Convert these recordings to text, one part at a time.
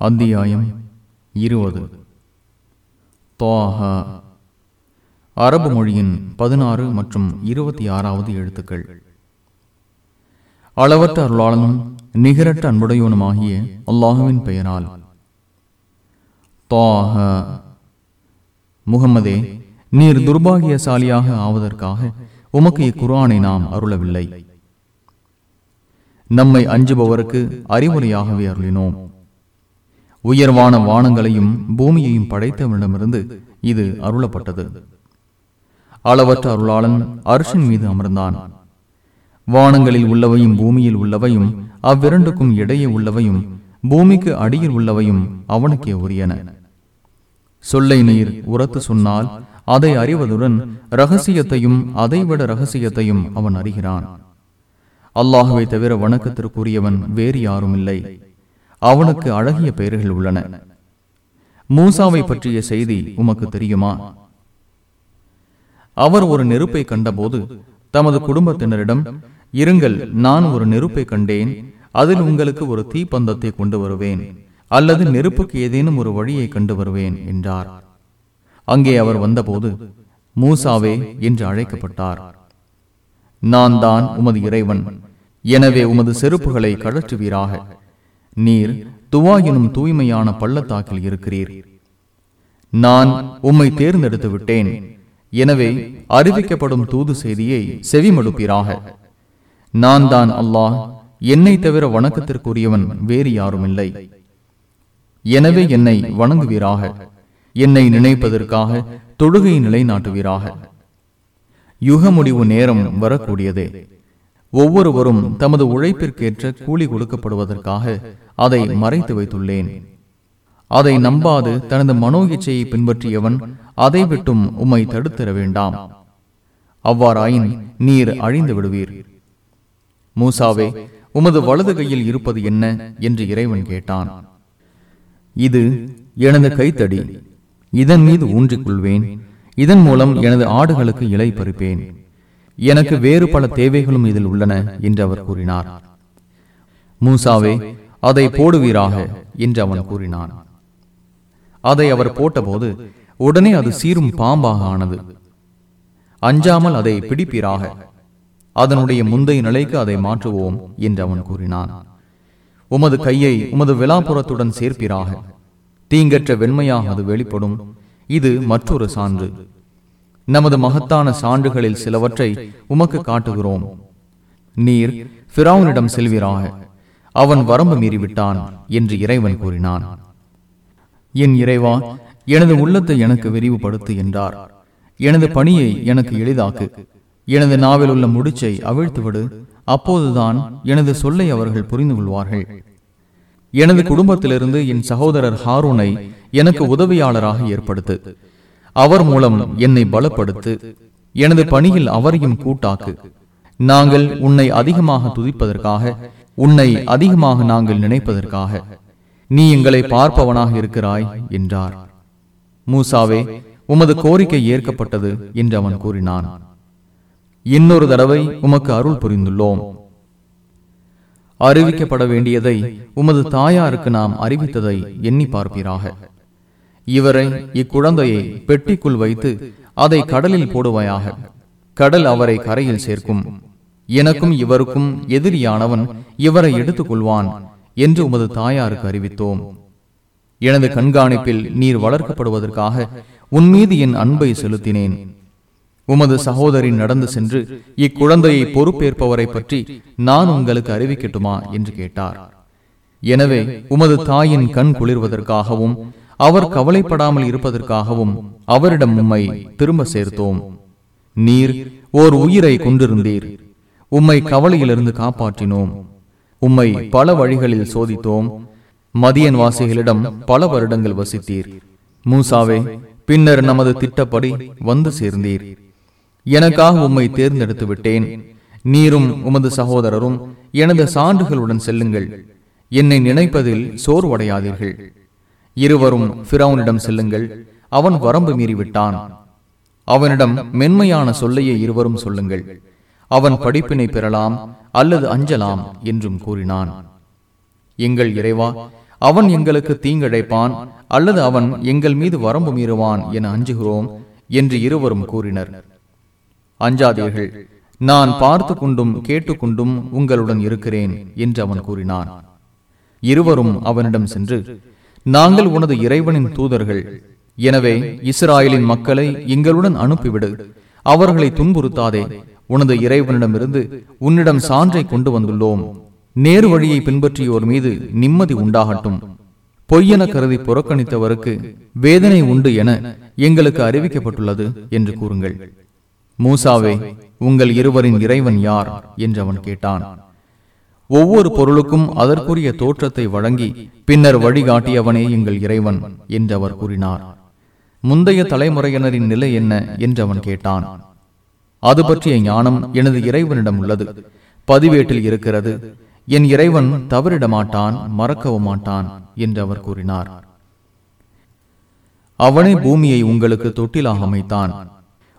அத்தியாயம் இருபது. தோஹா. அரபு மொழியின் பதினாறு மற்றும் இருபத்தி ஆறாவது எழுத்துக்கள். அளவற்ற அருளாளனும் நிகரற்ற அன்புடையவனுமாகிய அல்லாஹுவின் பெயரால். தாஹா. முகமதே நீர் துர்பாகியசாலியாக ஆவதற்காக உமக்கு இக்குரானை நாம் அருளவில்லை. நம்மை அஞ்சுபவருக்கு அறிவுரையாகவே அருளினோம். உயர்வான வானங்களையும் பூமியையும் படைத்தவனிடமிருந்து இது அருளப்பட்டது. அளவற்ற அருளாளன் அரிசன் மீது அமர்ந்தான். வானங்களில் உள்ளவையும் பூமியில் உள்ளவையும் அவ்விரண்டுக்கும் இடையே உள்ளவையும் பூமிக்கு அடியில் உள்ளவையும் அவனுக்கே உரியன. சொல்லை நீர் உரத்து சொன்னால் அதை அறிவதுடன் ரகசியத்தையும் அதைவிட ரகசியத்தையும் அவன் அறிகிறான். அல்லாஹுவை தவிர வணக்கத்திற்குரியவன் வேறு யாரும் இல்லை அவனுக்கு அழகிய பெயர்கள் உள்ளன. மூசாவை பற்றிய செய்தி உமக்கு தெரியுமா? அவர் ஒரு நெருப்பை கண்டபோது தமது குடும்பத்தினரிடம் இருங்கள் நான் ஒரு நெருப்பை கண்டேன் அதில் உங்களுக்கு ஒரு தீப்பந்தத்தை கொண்டு வருவேன் அல்லது நெருப்புக்கு ஏதேனும் ஒரு வழியை கண்டு வருவேன் என்றார். அங்கே அவர் வந்தபோது மூசாவே என்று அழைக்கப்பட்டார். நான் தான் உமது இறைவன் எனவே உமது செருப்புகளை கழற்றுவீராக. நீர் துவா எனும் தூய்மையான பள்ளத்தாக்கில் இருக்கிறீர். நான் உம்மை தேர்ந்தெடுத்து விட்டேன் எனவே அறிவிக்கப்படும் தூது செய்தியை செவிமடுப்பீராக. நான் தான் அல்லாஹ் என்னை தவிர வணக்கத்திற்குரியவன் வேறு யாரும் இல்லை எனவே என்னை வணங்குவீராக. என்னை நினைப்பதற்காக தொழுகை நிலைநாட்டுவீராக. யுக முடிவு நேரம் வரக்கூடியதே. ஒவ்வொருவரும் தமது உழைப்பிற்கேற்ற கூலி கொடுக்கப்படுவதற்காக அதை மறைத்து வைத்துள்ளேன். அதை நம்பாது தனது மனோ இச்சையை பின்பற்றியவன் அதை விட்டும் உம்மை தடுத்தர வேண்டாம். அவ்வாறாயின் நீர் அழிந்து விடுவீர். மூசாவே உமது வலது கையில் இருப்பது என்ன? என்று இறைவன் கேட்டான். இது எனது கைத்தடி. இதன் மீது ஊன்றிக் கொள்வேன். இதன் மூலம் எனது ஆடுகளுக்கு இலை பறிப்பேன். எனக்கு வேறு பல தேவைகளும் இதில் உள்ளன என்று அவர் கூறினார். மூசாவே அதை போடுவீராக என்று அவன் கூறினான். அதை அவர் போட்டபோது உடனே அது சீரும் பாம்பாக ஆனது. அஞ்சாமல் அதை பிடிப்பீராக. அதனுடைய முந்தைய நிலைக்கு அதை மாற்றுவோம் என்று அவன் கூறினான். உமது கையை உமது விழாப்புறத்துடன் சேர்ப்பீராக. தீங்கற்ற வெண்மையாக அது வெளிப்படும். இது மற்றொரு சான்று. நமது மகத்தான சான்றுகளில் சிலவற்றை உமக்கு காட்டுகிறோம். நீர் பிராவுனிடம் செல்வீராக. அவன் வரம்பு மீறிவிட்டான் என்று இறைவன் கூறினான். என் இறைவா எனது உள்ளத்தை எனக்கு விரிவுபடுத்து என்றார். எனது பணியை எனக்கு எளிதாக்கு. எனது நாவில் உள்ள முடிச்சை அவிழ்த்துவிடு. அப்போதுதான் எனது சொல்லை அவர்கள் புரிந்து கொள்வார்கள் எனது குடும்பத்திலிருந்து என் சகோதரர் ஹாரூனை எனக்கு உதவியாளராக ஏற்படுத்து. அவர் மூலம் என்னை பலப்படுத்து. எனது பணியில் அவரையும் கூட்டாக்கு. நாங்கள் உன்னை அதிகமாக துதிப்பதற்காக உன்னை அதிகமாக நாங்கள் நினைப்பதற்காக. நீ எங்களை பார்ப்பவனாக இருக்கிறாய் என்றார். மூசாவே உமது கோரிக்கை ஏற்கப்பட்டது என்று அவன் கூறினான். இன்னொரு தடவை உமக்கு அருள் புரிந்துள்ளோம். அறிவிக்கப்பட வேண்டியதை உமது தாயாருக்கு நாம் அறிவித்ததை எண்ணி பார்ப்பீராக. இவரை இக்குழந்தையை பெட்டிக்குள் வைத்து அதை கடலில் போடுவாயாக. கடல் அவரை கரையில் சேர்க்கும். எனக்கும் இவருக்கும் எதிரியானவன் இவரை எடுத்துக் கொள்வான் என்று உமது தாயாருக்கு அறிவித்தோம். எனது கண்காணிப்பில் நீர் வளர்க்கப்படுவதற்காக உன்மீது என் அன்பை செலுத்தினேன். உமது சகோதரி நடந்து சென்று இக்குழந்தையை பொறுப்பேற்பவரை பற்றி நான் உங்களுக்கு அறிவிக்கட்டுமா? என்று கேட்டார். எனவே உமது தாயின் கண் குளிர்வதற்காகவும் அவர் கவலைப்படாமல் இருப்பதற்காகவும் அவரிடம் உம்மை திரும்ப சேர்த்தோம். நீர் ஓர் உயிரை கொண்டிருந்தீர். உம்மை கவலையிலிருந்து காப்பாற்றினோம். உம்மை பல வழிகளில் சோதித்தோம். மதியன் வாசிகளிடம் பல வருடங்கள் வசித்தீர். மூசாவே பின்னர் நமது திட்டப்படி வந்து சேர்ந்தீர். எனக்காக உம்மை தேர்ந்தெடுத்து விட்டேன். நீரும் உமது சகோதரரும் எனது சான்றுகளுடன் செல்லுங்கள். என்னை நினைப்பதில் சோர்வடையாதீர்கள். இருவரும் பிறவுனிடம் செல்லுங்கள். அவன் வரம்பு மீறிவிட்டான். அவனிடம் மென்மையான சொல்லையே இருவரும் சொல்லுங்கள். அவன் படிப்பினை பெறலாம் அல்லது அஞ்சலாம் என்றும் கூறினான். எங்கள் இறைவா அவன் எங்களுக்கு தீங்கிழைப்பான் அல்லது அவன் எங்கள் மீது வரம்பு மீறுவான் என அஞ்சுகிறோம் என்று இருவரும் கூறினர். அஞ்சாதீர்கள் நான் பார்த்து கொண்டும் கேட்டுக்கொண்டும் உங்களுடன் இருக்கிறேன் என்று அவன் கூறினான். இருவரும் அவனிடம் சென்று நாங்கள் உனது இறைவனின் தூதர்கள். எனவே இஸ்ராயலின் மக்களை எங்களுடன் அனுப்பிவிடு. அவர்களை துன்புறுத்தாதே. உனது இறைவனிடமிருந்து உன்னிடம் சான்றை கொண்டு வந்துள்ளோம். நேரு வழியை பின்பற்றியோர் மீது நிம்மதி உண்டாகட்டும். பொய்யென கருதி புறக்கணித்தவருக்கு வேதனை உண்டு என எங்களுக்கு அறிவிக்கப்பட்டுள்ளது என்று கூறுங்கள். மூசாவே உங்கள் இருவரின் இறைவன் யார்? என்று அவன் கேட்டான். ஒவ்வொரு பொருளுக்கும் அதற்குரிய தோற்றத்தை வழங்கி பின்னர் வழிகாட்டியவனே எங்கள் இறைவன் என்று அவர் கூறினார். முந்தைய தலைமுறையினரின் நிலை என்ன என்று அவன் கேட்டான். அது பற்றிய ஞானம் எனது இறைவனிடம் உள்ளது. பதிவேட்டில் இருக்கிறது. என் இறைவன் தவறிட மாட்டான் மறக்கவும் மாட்டான் என்று அவர் கூறினார். அவனே பூமியை உங்களுக்கு தொட்டிலாக அமைத்தான்.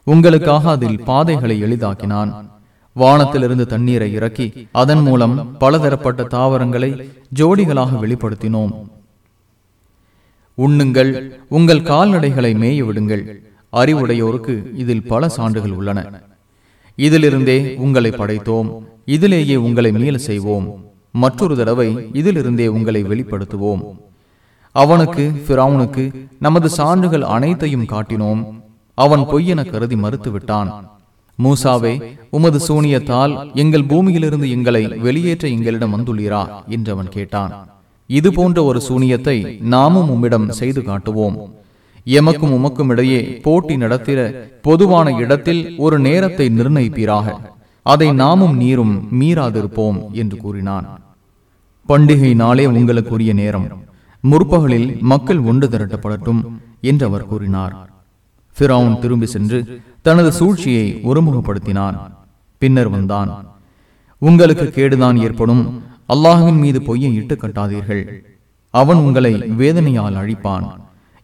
உங்களுக்காக அதில் பாதைகளை எளிதாக்கினான். வானத்திலிருந்து தண்ணீரை இறக்கி அதன் மூலம் பலதரப்பட்ட தாவரங்களை ஜோடிகளாக வெளிப்படுத்தினோம். உண்ணுங்கள் உங்கள் கால்நடைகளை மேய விடுங்கள். அறிவுடையோருக்கு இதில் பல சான்றுகள் உள்ளன. இதிலிருந்தே உங்களை படைத்தோம். இதிலேயே உங்களை மீள செய்வோம். மற்றொரு தடவை இதிலிருந்தே உங்களை வெளிப்படுத்துவோம். அவனுக்கு பிராவுனுக்கு நமது சான்றுகள் அனைத்தையும் காட்டினோம். அவன் பொய்யென கருதி மறுத்துவிட்டான். மூசாவே உமது சூனியத்தால் எங்கள் பூமியிலிருந்து எங்களை வெளியேற்ற எங்களிடம் வந்துள்ளீரா? என்று அவன் கேட்டான். இது போன்ற ஒரு சூனியத்தை நாமும் உம்மிடம் செய்து காட்டுவோம். எமக்கும் உமக்கும் இடையே போட்டி நடத்திட பொதுவான இடத்தில் ஒரு நேரத்தை நிர்ணயிப்பீராக. அதை நாமும் நீரும் மீறாதிருப்போம் என்று கூறினான். பண்டிகை நாளே உங்களுக்குரிய நேரம். முற்பகலில் மக்கள் ஒன்று திரட்டப்படட்டும் என்று அவர் கூறினார். பிறவுன் திரும்பி சென்று தனது சூழ்ச்சியை ஒருமுகப்படுத்தினான். பின்னர் வந்தான். உங்களுக்கு கேடுதான் ஏற்படும். அல்லாஹுவின் மீது பொய்யை இட்டு கட்டாதீர்கள். அவன் உங்களை வேதனையால் அழிப்பான்.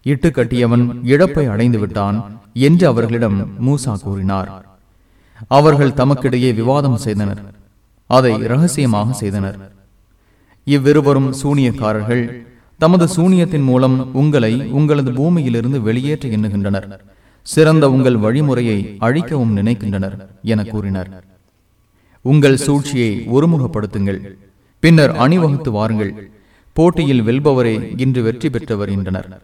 இட்டு கட்டியவன் இழப்பை அடைந்து விட்டான் என்று அவர்களிடம் மூசா கூறினார். அவர்கள் தமக்கிடையே விவாதம் செய்தனர். அதை ரகசியமாக செய்தனர். இவ்விருவரும் சூனியக்காரர்கள். தமது சூனியத்தின் மூலம் உங்களை உங்களது பூமியிலிருந்து வெளியேற்ற எண்ணுகின்றனர். சிறந்த உங்கள் வழிமுறையை அழிக்கவும் நினைக்கின்றனர் என கூறினர். உங்கள் சூழ்ச்சியை ஒருமுகப்படுத்துங்கள். பின்னர் அணிவகுத்து வாருங்கள். போட்டியில் வெல்பவரே இன்று வெற்றி பெற்றவர் என்றனர்.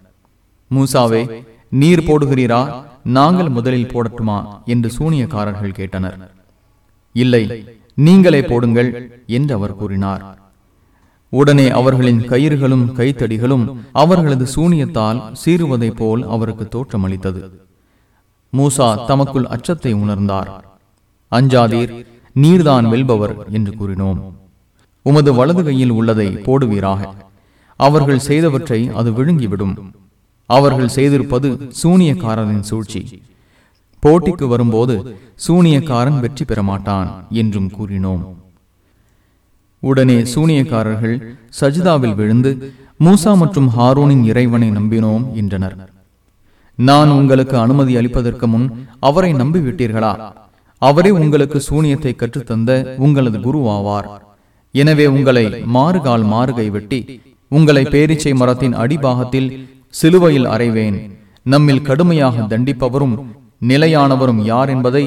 மூசாவே நீர் போடுகிறீரா? நாங்கள் முதலில் போடட்டுமா? என்று சூனியக்காரர்கள் கேட்டனர். இல்லை நீங்களே போடுங்கள் என்று அவர் கூறினார். உடனே அவர்களின் கயிறுகளும் கைத்தடிகளும் அவர்களது சூனியத்தால் சீறுவதைப் போல் அவருக்கு தோற்றமளித்தது. மூசா தமக்குள் அச்சத்தை உணர்ந்தார். அஞ்சாதீர் நீர்தான் வெல்பவர் என்று கூறினோம். உமது வலது கையில் உள்ளதை போடுவீராக. அவர்கள் செய்தவற்றை அது விழுங்கிவிடும். அவர்கள் செய்திருப்பது சூனியக்காரரின் சூழ்ச்சி. போட்டிக்கு வரும்போது சூனியக்காரன் வெற்றி பெற மாட்டான் என்றும் கூறினோம். உடனே சூனியக்காரர்கள் சஜிதாவில் விழுந்து மூசா மற்றும் ஹாரூனின் இறைவனை நம்பினோம் என்றனர். நான் உங்களுக்கு அனுமதி அளிப்பதற்கு முன் அவரை நம்பிவிட்டீர்களா? அவரே உங்களுக்கு சூனியத்தை கற்றுத்தந்த உங்களது குரு ஆவார் எனவே உங்களை மாறுகால் மாறுகை வெட்டி உங்களை பேரிச்சை மரத்தின் அடிபாகத்தில் சிலுவையில் அறைவேன். நம்மில் கடுமையாக தண்டிப்பவரும் நிலையானவரும் யார் என்பதை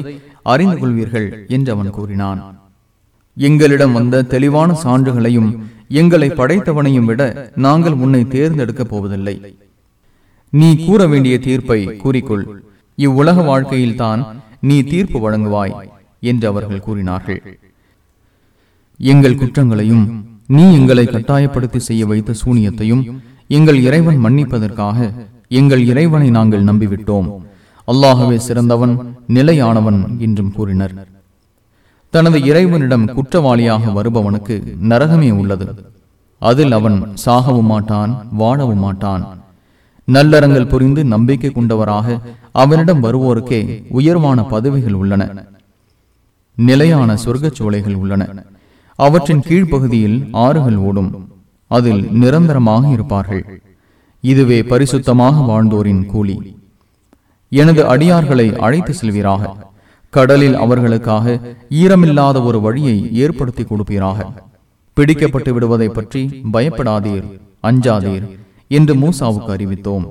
அறிந்து கொள்வீர்கள் என்று அவன் கூறினான். எங்களிடம் வந்த தெளிவான சான்றுகளையும் எங்களை படைத்தவனையும் விட நாங்கள் உன்னை தேர்ந்தெடுக்கப் போவதில்லை. நீ கூற வேண்டிய தீர்ப்பை கூறிக்கொள். இவ்வுலக வாழ்க்கையில் தான் நீ தீர்ப்பு வழங்குவாய் என்று அவர்கள் கூறினார்கள். எங்கள் குற்றங்களையும் நீ எங்களை கட்டாயப்படுத்தி செய்ய வைத்த சூனியத்தையும் எங்கள் இறைவன் மன்னிப்பதற்காக எங்கள் இறைவனை நாங்கள் நம்பிவிட்டோம். அல்லாகவே சிறந்தவன் நிலையானவன் என்றும் கூறினர். தனது இறைவனிடம் குற்றவாளியாக வருபவனுக்கு நரகமே உள்ளது. அதில் அவன் சாகவும் மாட்டான் வாழவும் மாட்டான். நல்லறங்கள் புரிந்து நம்பிக்கை கொண்டவராக அவனிடம் வருவோருக்கே உயர்வான பதவிகள் உள்ளன. நிலையான சொர்க்கச் சோலைகள் உள்ளன. அவற்றின் கீழ்ப்பகுதியில் ஆறுகள் ஓடும். அதில் நிரந்தரமாக இருப்பார்கள். இதுவே பரிசுத்தமாக வாழ்ந்தோரின் கூலி. எனது அடியார்களை அழைத்து செல்வீராக. கடலில் அவர்களுக்காக ஈரமில்லாத ஒரு வழியை ஏற்படுத்தி கொடுப்பீராக. பிடிக்கப்பட்டு விடுவதை பற்றி பயப்படாதீர் அஞ்சாதீர். என்று மூசாவுக்கு அறிவித்தோம்.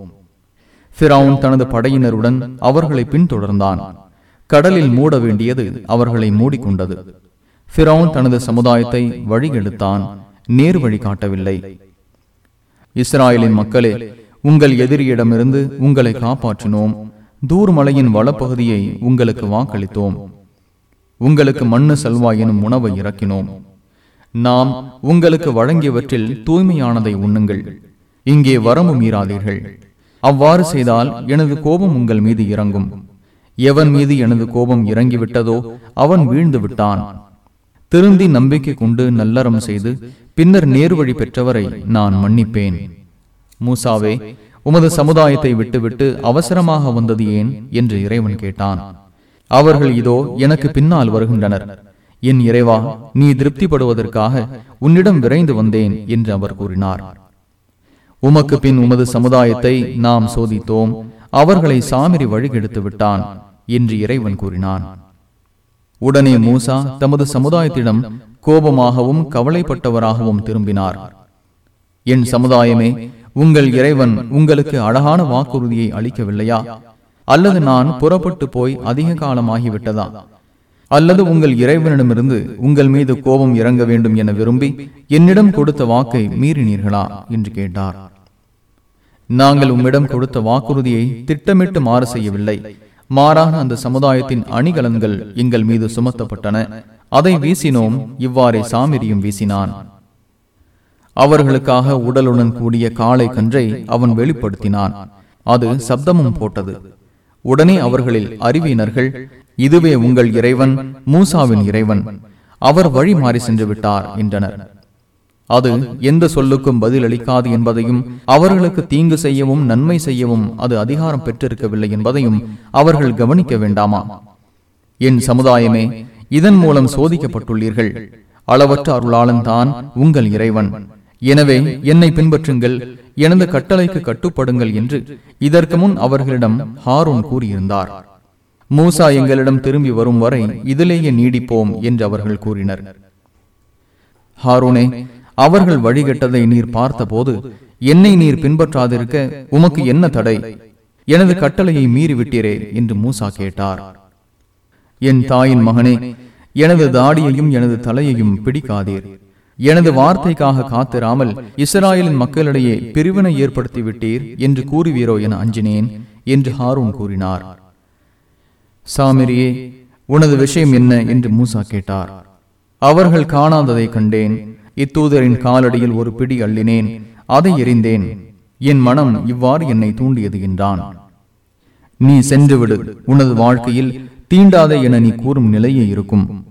ஃபிரவுன் தனது படையினருடன் அவர்களை பின்தொடர்ந்தான். கடலில் மூட வேண்டியது அவர்களை மூடிக்கொண்டது. ஃபிரவுன் தனது சமுதாயத்தை வழிகெடுத்தான். நேர் வழி காட்டவில்லை. இஸ்ராயலின் மக்களே உங்கள் எதிரியிடமிருந்து உங்களை காப்பாற்றினோம். தூர்மலையின் வளப்பகுதியை உங்களுக்கு வாக்களித்தோம். உங்களுக்கு மண்ணு செல்வா எனும் உணவை இறக்கினோம். நாம் உங்களுக்கு வழங்கியவற்றில் தூய்மையானதை உண்ணுங்கள். இங்கே வரம்பு மீறாதீர்கள். அவ்வாறு செய்தால் எனது கோபம் உங்கள் மீது இறங்கும். எவன் மீது எனது கோபம் இறங்கிவிட்டதோ அவன் வீழ்ந்து விட்டான். திருந்தி நம்பிக்கை கொண்டு நல்லறம் செய்து பின்னர் நேர்வழி பெற்றவரை நான் மன்னிப்பேன். மூசாவே உமது சமுதாயத்தை விட்டுவிட்டு அவசரமாக வந்தது ஏன்? என்று இறைவன் கேட்டான். அவர்கள் இதோ எனக்கு பின்னால் வருகின்றனர். என் இறைவா நீ திருப்திப்படுவதற்காக உன்னிடம் விரைந்து வந்தேன் என்று அவர் கூறினார். உமக்கு பின் உமது சமுதாயத்தை நாம் சோதித்தோம். அவர்களை சாமிரி வழிகெடுத்து விட்டான் என்று இறைவன் கூறினான். உடனே மூசா தமது சமுதாயத்திடம் கோபமாகவும் கவலைப்பட்டவராகவும் திரும்பினார். என் சமுதாயமே உங்கள் இறைவன் உங்களுக்கு அழகான வாக்குறுதியை அளிக்கவில்லையா? அல்லது நான் புறப்பட்டு போய் அதிக காலமாகிவிட்டதா? அல்லது உங்கள் இறைவனிடமிருந்து உங்கள் மீது கோபம் இறங்க வேண்டும் என விரும்பி என்னிடம் கொடுத்த வாக்கை மீறினீர்களா என்று கேட்டார். நாங்கள் உம்மிடம் கொடுத்த வாக்குறுதியை திட்டமிட்டு மாறு செய்யவில்லை. மாறாக அந்த சமுதாயத்தின் அணிகலன்கள் எங்கள் மீது சுமத்தப்பட்டன. அதை வீசினோம் இவ்வாறே சாமிரியும் வீசினான். அவர்களுக்காக உடலுடன் கூடிய காளை கன்றை அவன் வெளிப்படுத்தினான். அது சப்தமும் போட்டது. உடனே அவர்களில் அறிவியினர்கள் இதுவே உங்கள் இறைவன் மூசாவின் இறைவன். அவர் வழி மாறி சென்று விட்டார் என்றனர். அது எந்த சொல்லுக்கும் பதிலளிக்காது என்பதையும் அவர்களுக்கு தீங்கு செய்யவும் நன்மை செய்யவும் அது அதிகாரம் பெற்றிருக்கவில்லை என்பதையும் அவர்கள் கவனிக்க வேண்டாமா? என் சமுதாயமே இதன் மூலம் சோதிக்கப்பட்டுள்ளீர்கள். அளவற்ற அருளாளன் தான் உங்கள் இறைவன். எனவே என்னை பின்பற்றுங்கள் எனது கட்டளைக்கு கட்டுப்படுங்கள் என்று இதற்கு முன் அவர்களிடம் ஹாரூன் கூறியிருந்தார். மூசா எங்களிடம் திரும்பி வரும் வரை இதிலேயே நீடிப்போம் என்று அவர்கள் கூறினர். ஹாரூனே அவர்கள் வழிகட்டதை நீர் பார்த்தபோது என்னை நீர் பின்பற்றாதிருக்க உமக்கு என்ன தடை? எனது கட்டளையை மீறிவிட்டீரே என்று மூசா கேட்டார். என் தாயின் மகனே எனது தாடியையும் எனது தலையையும் பிடிக்காதீர். எனது வார்த்தைக்காக காத்திராமல் இஸ்ராயலின் மக்களிடையே பிரிவினை ஏற்படுத்தி விட்டீர் என்று கூறுவீரோ என அஞ்சினேன் என்று ஹாரூன் கூறினார். சாமிரியே உனது விஷயம் என்ன என்று மூசா கேட்டார். அவர்கள் காணாததை கண்டேன். இத்தூதரின் காலடியில் ஒரு பிடி அள்ளினேன். அதை எறிந்தேன். என் மனம் இவ்வாறு என்னை தூண்டியது என்றான். நீ சென்றுவிடு. உனது வாழ்க்கையில் தீண்டாதே என நீ கூறும் நிலையே இருக்கும்.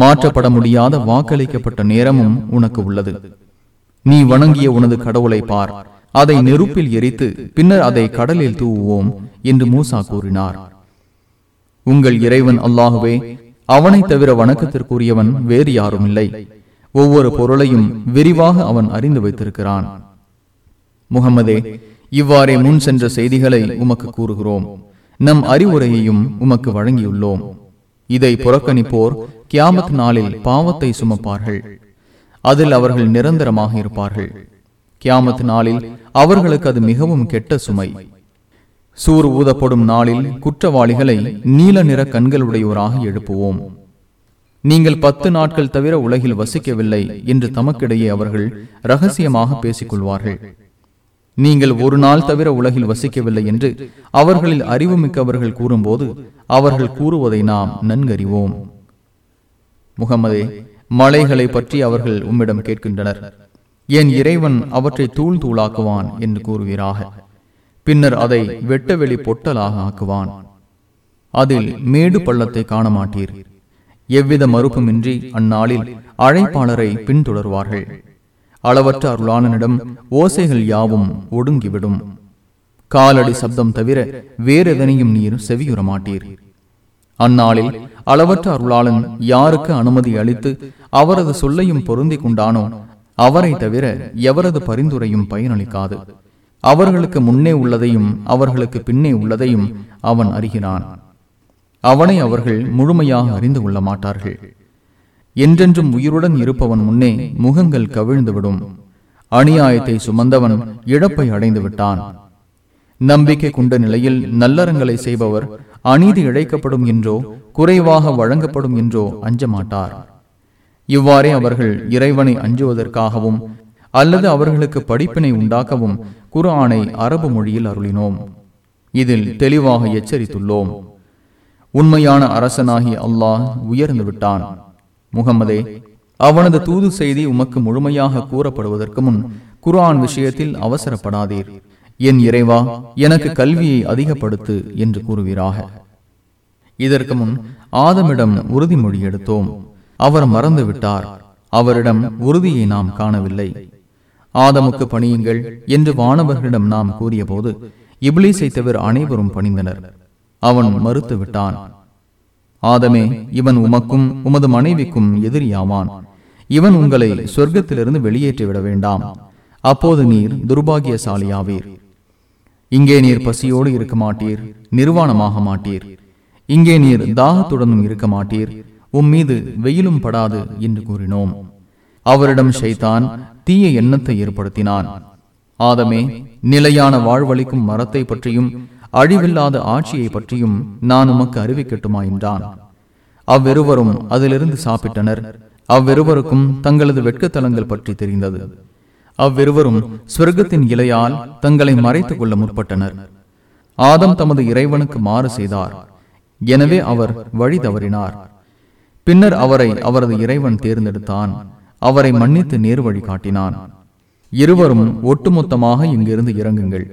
மாற்றப்பட முடியாத வாக்களிக்கப்பட்ட நேரமும் உனக்கு உள்ளது. நீ வணங்கிய உனது கடவுளை பார். அதை நெருப்பில் எரித்து பின்னர் அதை கடலில் தூவுவோம் என்று மூசா கூறினார். உங்கள் இறைவன் அல்லாஹுவே அவனை தவிர வணக்கத்திற்குரியவன் வேறு யாரும் இல்லை. ஒவ்வொரு பொருளையும் விரிவாக அவன் அறிந்து வைத்திருக்கிறான். முகமதே இவ்வாறே முன் சென்ற செய்திகளை உமக்கு கூறுகிறோம். நம் அறிவுரையையும் உமக்கு வழங்கியுள்ளோம். இதை புறக்கணிப்போர் கியாமத் நாளில் பாவத்தை சுமப்பார்கள். அதில் அவர்கள் நிரந்தரமாக இருப்பார்கள். கியாமத் நாளில் அவர்களுக்கு அது மிகவும் கெட்ட சுமை. சூர் ஊதப்படும் நாளில் குற்றவாளிகளை நீல நிற கண்களுடையோராக எழுப்புவோம். நீங்கள் பத்து நாட்கள் தவிர உலகில் வசிக்கவில்லை என்று தமக்கிடையே அவர்கள் ரகசியமாக பேசிக் கொள்வார்கள் நீங்கள் ஒரு நாள் தவிர உலகில் வசிக்கவில்லை என்று அவர்களில் அறிவுமிக்கவர்கள் கூறும்போது அவர்கள் கூறுவதை நாம் நன்கறிவோம். முகமதே மலைகளை பற்றி அவர்கள் உம்மிடம் கேட்கின்றனர். என் இறைவன் அவற்றை தூள் தூளாக்குவான் என்று கூறுகிறார்கள் பின்னர் அதை வெட்டவெளி பொட்டலாக ஆக்குவான். அதில் மேடு பள்ளத்தை காண மாட்டீர் எவ்வித மறுப்புமின்றி அந்நாளில் அழைப்பாளரை பின்தொடர்வார்கள். அளவற்ற அருளானனிடம் ஓசைகள் யாவும் ஒடுங்கிவிடும். காலடி சப்தம் தவிர வேறெதனையும் நீர் செவியுற மாட்டீர் அந்நாளில் அளவற்ற அருளாளன் யாருக்கு அனுமதி அளித்து அவரது சொல்லையும் பொருந்திக் கொண்டானோ அவரை தவிர எவரது பரிந்துரையும் பயனளிக்காது. அவர்களுக்கு முன்னே உள்ளதையும் அவர்களுக்கு பின்னே உள்ளதையும் அவன் அறிகிறான். அவனை அவர்கள் முழுமையாக அறிந்து கொள்ள மாட்டார்கள். என்றென்றும் உயிருடன் இருப்பவன் முன்னே முகங்கள் கவிழ்ந்துவிடும். அநியாயத்தை சுமந்தவன் இழப்பை அடைந்து விட்டான் நம்பிக்கை கொண்ட நிலையில் நல்லறங்களை செய்பவர் அநீதி இழைக்கப்படும் என்றோ குறைவாக வழங்கப்படும் என்றோ அஞ்ச மாட்டார் இவ்வாறே அவர்கள் இறைவனை அஞ்சுவதற்காகவும் அல்லது அவர்களுக்கு படிப்பினை உண்டாக்கவும் குர்ஆனை அரபு மொழியில் அருளினோம். இதில் தெளிவாக எச்சரித்துள்ளோம். உண்மையான அரசனாகி அல்லாஹ் உயர்ந்து விட்டான். முகமதே அவனது தூது செய்தி உமக்கு முழுமையாக கூறப்படுவதற்கு முன் குரான் விஷயத்தில் அவசரப்படாதீர். என் இறைவா எனக்கு கல்வியை அதிகப்படுத்து என்று கூறுவீராக. இதற்கு முன் ஆதமிடம் உறுதிமொழி எடுத்தோம். அவர் மறந்துவிட்டார். அவரிடம் உறுதியை நாம் காணவில்லை. ஆதமுக்கு பணியுங்கள் என்று வானவர்களிடம் நாம் கூறியபோது இப்லீஸை தவிர அனைவரும் பணிந்தனர். அவன் மறுத்து விட்டான் ஆதமே இவன் உமக்கும் உமது மனைவிக்கும் எதிரியாவான். இவன் உங்களை சொர்க்கத்திலிருந்து வெளியேற்றி விட வேண்டாம். அப்போது நீர் துர்பாகியசாலியாவீர். இங்கே நீர் பசியோடு இருக்க மாட்டீர் நிர்வாணமாக மாட்டீர். இங்கே நீர் தாகத்துடனும் இருக்க மாட்டீர். உம் மீது வெயிலும் படாது என்று கூறினோம். அவரிடம் ஷைதான் தீய எண்ணத்தை ஏற்படுத்தினான். ஆதமே நிலையான வாழ்வளிக்கும் மரத்தை பற்றியும் அழிவில்லாத ஆட்சியை பற்றியும் நான் உமக்கு அறிவிக்கட்டுமா என்றான். அவ்விருவரும் அதிலிருந்து சாப்பிட்டனர். அவ்விருவருக்கும் தங்களது வெட்கத்தலங்கள் பற்றி தெரிந்தது. அவ்விருவரும் ஸ்வர்க்கத்தின் இலையால் தங்களை மறைத்துக் கொள்ள முற்பட்டனர். ஆதம் தமது இறைவனுக்கு மாறு செய்தார். எனவே அவர் வழி தவறினார். பின்னர் அவரை அவரது இறைவன் தேர்ந்தெடுத்தான். அவரை மன்னித்து நேர் வழி காட்டினான். இருவரும் ஒட்டுமொத்தமாக இங்கிருந்து இறங்குங்கள்.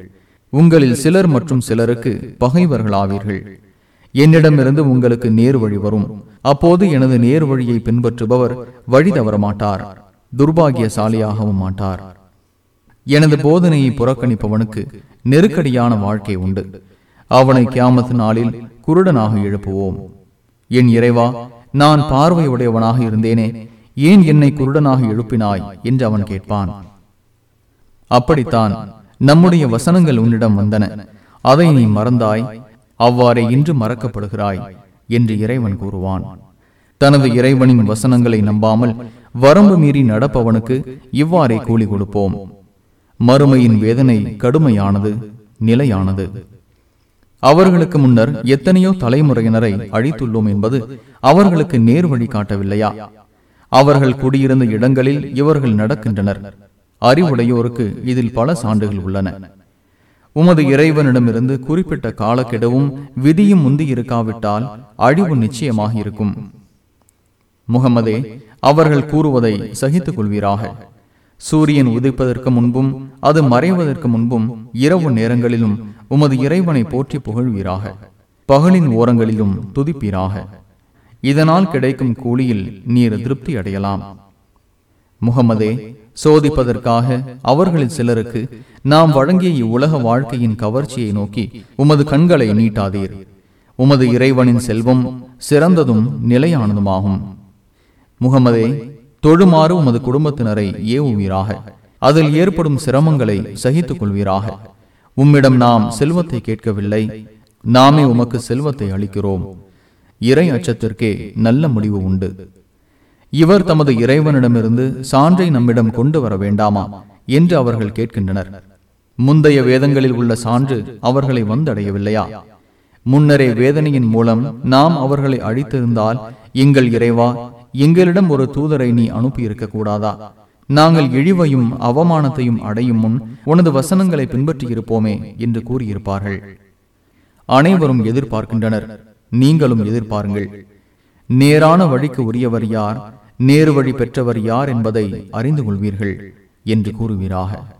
உங்களில் சிலர் மற்றும் சிலருக்கு பகைவர்களாவீர்கள். என்னிடமிருந்து உங்களுக்கு நேர் வழி வரும். அப்போது எனது நேர் வழியை பின்பற்றுபவர் வழி தவற மாட்டார் துர்பாகியசாலியாகவும் மாட்டார். எனது போதனையை புறக்கணிப்பவனுக்கு நெருக்கடியான வாழ்க்கை உண்டு. அவனை கியாமத்து நாளில் குருடனாக எழுப்புவோம். என் இறைவா நான் பார்வையுடையவனாக இருந்தேனே ஏன் என்னை குருடனாக எழுப்பினாய்? என்று அவன் கேட்பான். அப்படித்தான் நம்முடைய வசனங்கள் உன்னிடம் வந்தன. அதை நீ மறந்தாய். அவ்வாறே இன்று மறக்கப்படுகிறாய் என்று இறைவன் கூறுவான். தனது இறைவனின் வசனங்களை நம்பாமல் வரம்பு மீறி நடப்பவனுக்கு இவ்வாறே கூலி கொடுப்போம். மறுமையின் வேதனை கடுமையானது நிலையானது. அவர்களுக்கு முன்னர் எத்தனையோ தலைமுறையினரை அழித்துள்ளோம் என்பது அவர்களுக்கு நேர் வழி காட்டவில்லையா? அவர்கள் குடியிருந்த இடங்களில் இவர்கள் நடக்கின்றனர். அறிவுடையோருக்கு இதில் பல சான்றுகள் உள்ளன. உமது இறைவனிடமிருந்து குறிப்பிட்ட காலக்கெடுவும் விதியும் முந்தி இருக்காவிட்டால் அழிவு நிச்சயமாக இருக்கும். முகமதே அவர்கள் கூறுவதை சகித்துக் கொள்வீராக. சூரியன் உதிப்பதற்கு முன்பும் அது மறைவதற்கு முன்பும் இரவு நேரங்களிலும் உமது இறைவனை போற்றி புகழ்வீராக. பகலின் ஓரங்களிலும் துதிப்பீராக. இதனால் கிடைக்கும் கூலியில் நீர் திருப்தி அடையலாம். முகமதே சோதிப்பதற்காக அவர்களில் சிலருக்கு நாம் வழங்கிய இவ்வுலக வாழ்க்கையின் கவர்ச்சியை நோக்கி உமது கண்களை நீட்டாதீர். உமது இறைவனின் செல்வம் சிறந்ததும் நிலையானதுமாகும். முகமதே தொழுமாறு உமது குடும்பத்தினரை ஏவுவீராக. அதில் ஏற்படும் சிரமங்களை சகித்துக் கொள்வீராக. உம்மிடம் நாம் செல்வத்தை கேட்கவில்லை. நாமே உமக்கு செல்வத்தை அளிக்கிறோம். இறை அச்சத்திற்கே நல்ல முடிவு உண்டு. இவர் தமது இறைவனிடமிருந்து சான்றை நம்மிடம் கொண்டு வர வேண்டாமா என்று அவர்கள் கேட்கின்றனர். முந்தைய வேதங்களில் உள்ள சான்று அவர்களை வந்தடையவில்லையா? முன்னரே வேதனையின் மூலம் நாம் அவர்களை அழித்திருந்தால் எங்கள் இறைவா எங்களிடம் ஒரு தூதரை நீ அனுப்பியிருக்க கூடாதா நாங்கள் இழிவையும் அவமானத்தையும் அடையும் முன் உனது வசனங்களை பின்பற்றி இருப்போமே என்று கூறியிருப்பார்கள். அனைவரும் எதிர்பார்க்கின்றனர். நீங்களும் எதிர்பாருங்கள். நேரான வழிக்கு உரியவர் யார் நேரு வழி பெற்றவர் யார் என்பதை அறிந்து கொள்வீர்கள் என்று கூறுவீராக.